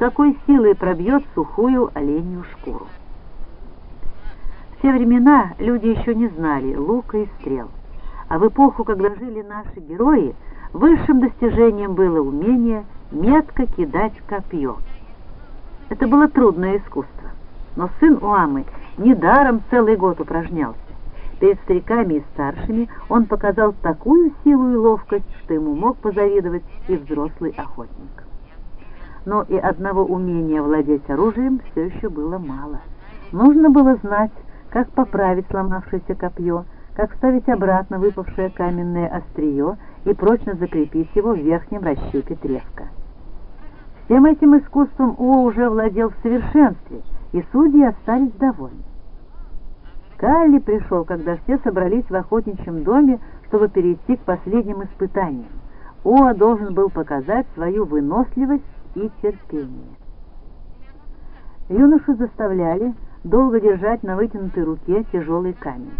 какой силой пробьет сухую оленью шкуру. В те времена люди еще не знали лука и стрел, а в эпоху, когда жили наши герои, высшим достижением было умение метко кидать копье. Это было трудное искусство, но сын Уамы недаром целый год упражнялся. Перед стариками и старшими он показал такую силу и ловкость, что ему мог позавидовать и взрослый охотник. Но и одного умения владеть оружием все еще было мало. Нужно было знать, как поправить сломавшееся копье, как вставить обратно выпавшее каменное острие и прочно закрепить его в верхнем расщепе треска. Всем этим искусством О уже владел в совершенстве, и судьи остались довольны. Калли пришел, когда все собрались в охотничьем доме, чтобы перейти к последним испытаниям. Оа должен был показать свою выносливость и терпение. Юношу заставляли долго держать на вытянутой руке тяжелый камень.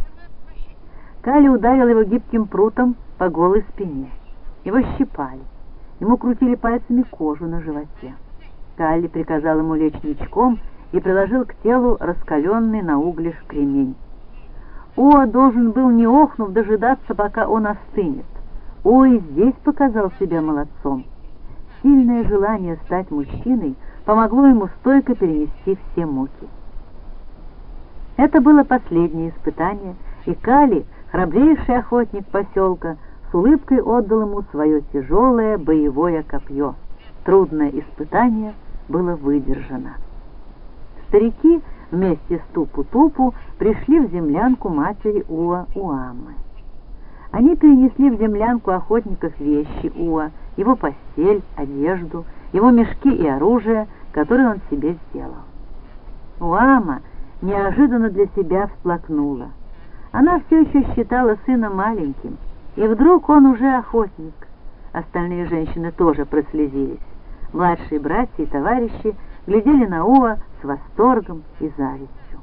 Калли ударил его гибким прутом по голой спине. Его щипали. Ему крутили пальцами кожу на животе. Калли приказал ему лечь ничком и приложил к телу раскаленный на угле кремень. О должен был, не охнув, дожидаться, пока он остынет. О и здесь показал себя молодцом. Сильное желание стать мужчиной помогло ему стойко перенести все муки. Это было последнее испытание, и Кали, храбрейший охотник поселка, с улыбкой отдал ему свое тяжелое боевое копье. Трудное испытание было выдержано. Старики вместе с Тупу-Тупу пришли в землянку матери Уа-Уамы. Они перенесли в землянку охотников вещи Уа, его постель, одежду, его мешки и оружие, которые он себе сделал. Уама неожиданно для себя всплакнула. Она все еще считала сына маленьким, и вдруг он уже охотник. Остальные женщины тоже прослезились. Младшие братья и товарищи глядели на Уа с восторгом и завистью.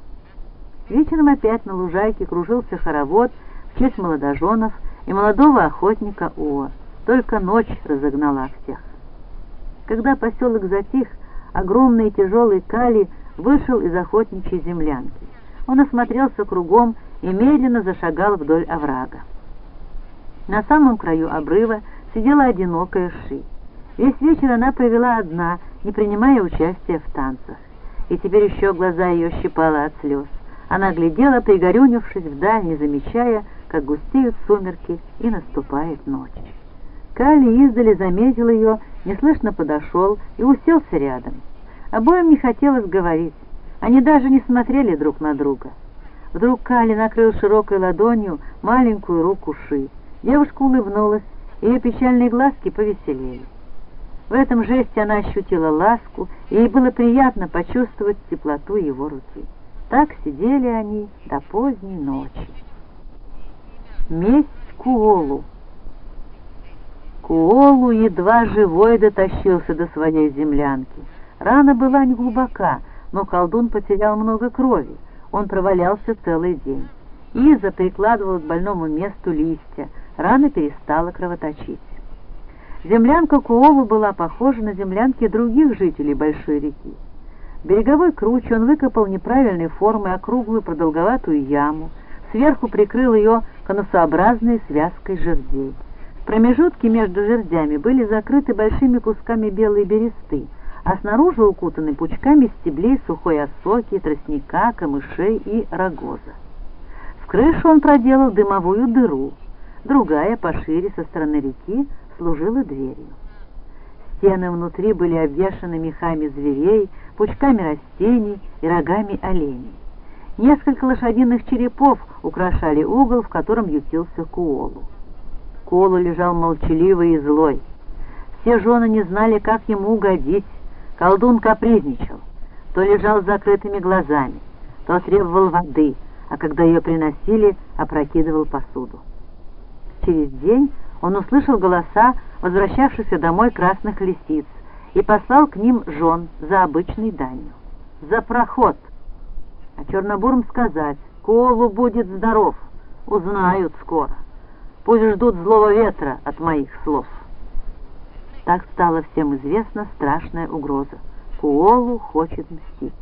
Вечером опять на лужайке кружился хоровод в честь молодоженов и молодого охотника Уа. Только ночь разогнала всех. Когда поселок затих, огромный тяжелый Кали вышел из охотничьей землянки. Он осмотрелся кругом и медленно зашагал вдоль оврага. На самом краю обрыва сидела одинокая Ши. Весь вечер она провела одна, не принимая участия в танцах. И теперь еще глаза ее щипало от слез. Она глядела, пригорюнившись вдаль, не замечая, как густеют сумерки и наступает ночь. Кали издали заметил ее, неслышно подошел и уселся рядом. Обоим не хотелось говорить, они даже не смотрели друг на друга. Вдруг Кали накрыл широкой ладонью маленькую руку Ши. Девушка улыбнулась, ее печальные глазки повеселели. В этом жесте она ощутила ласку, и ей было приятно почувствовать теплоту его руки. Так сидели они до поздней ночи. Месть Куолу Куолу едва живой дотащился до своей землянки. Рана была не глубока, но колдун потерял много крови. Он провалялся целый день. Иза прикладывала к больному месту листья, рана перестала кровоточить. Землянка Куолу была похожа на землянки других жителей Большой реки. береговой круче он выкопал неправильной формы округлую продолговатую яму, сверху прикрыл ее конусообразной связкой жердей. Промежутки между жердями были закрыты большими кусками белой бересты, а снаружи укутаны пучками стеблей сухой осоки, тростника, камышей и рогоза. В крышу он проделал дымовую дыру, другая, пошире, со стороны реки, служила дверью. Стены внутри были обвешаны мехами зверей, пучками растений и рогами оленей. Несколько лошадиных черепов украшали угол, в котором ютился Куолу. Куолу лежал молчаливый и злой. Все жены не знали, как ему угодить. Колдун капризничал. То лежал с закрытыми глазами, то требовал воды, а когда ее приносили, опрокидывал посуду. Через день он услышал голоса возвращавшихся домой красных лисиц и послал к ним жен за обычной данью. За проход! А Чернобурм сказать, Колу будет здоров, узнают скоро. Пусть ждут злого ветра от моих слов. Так стала всем известна страшная угроза. Куолу хочет мстить.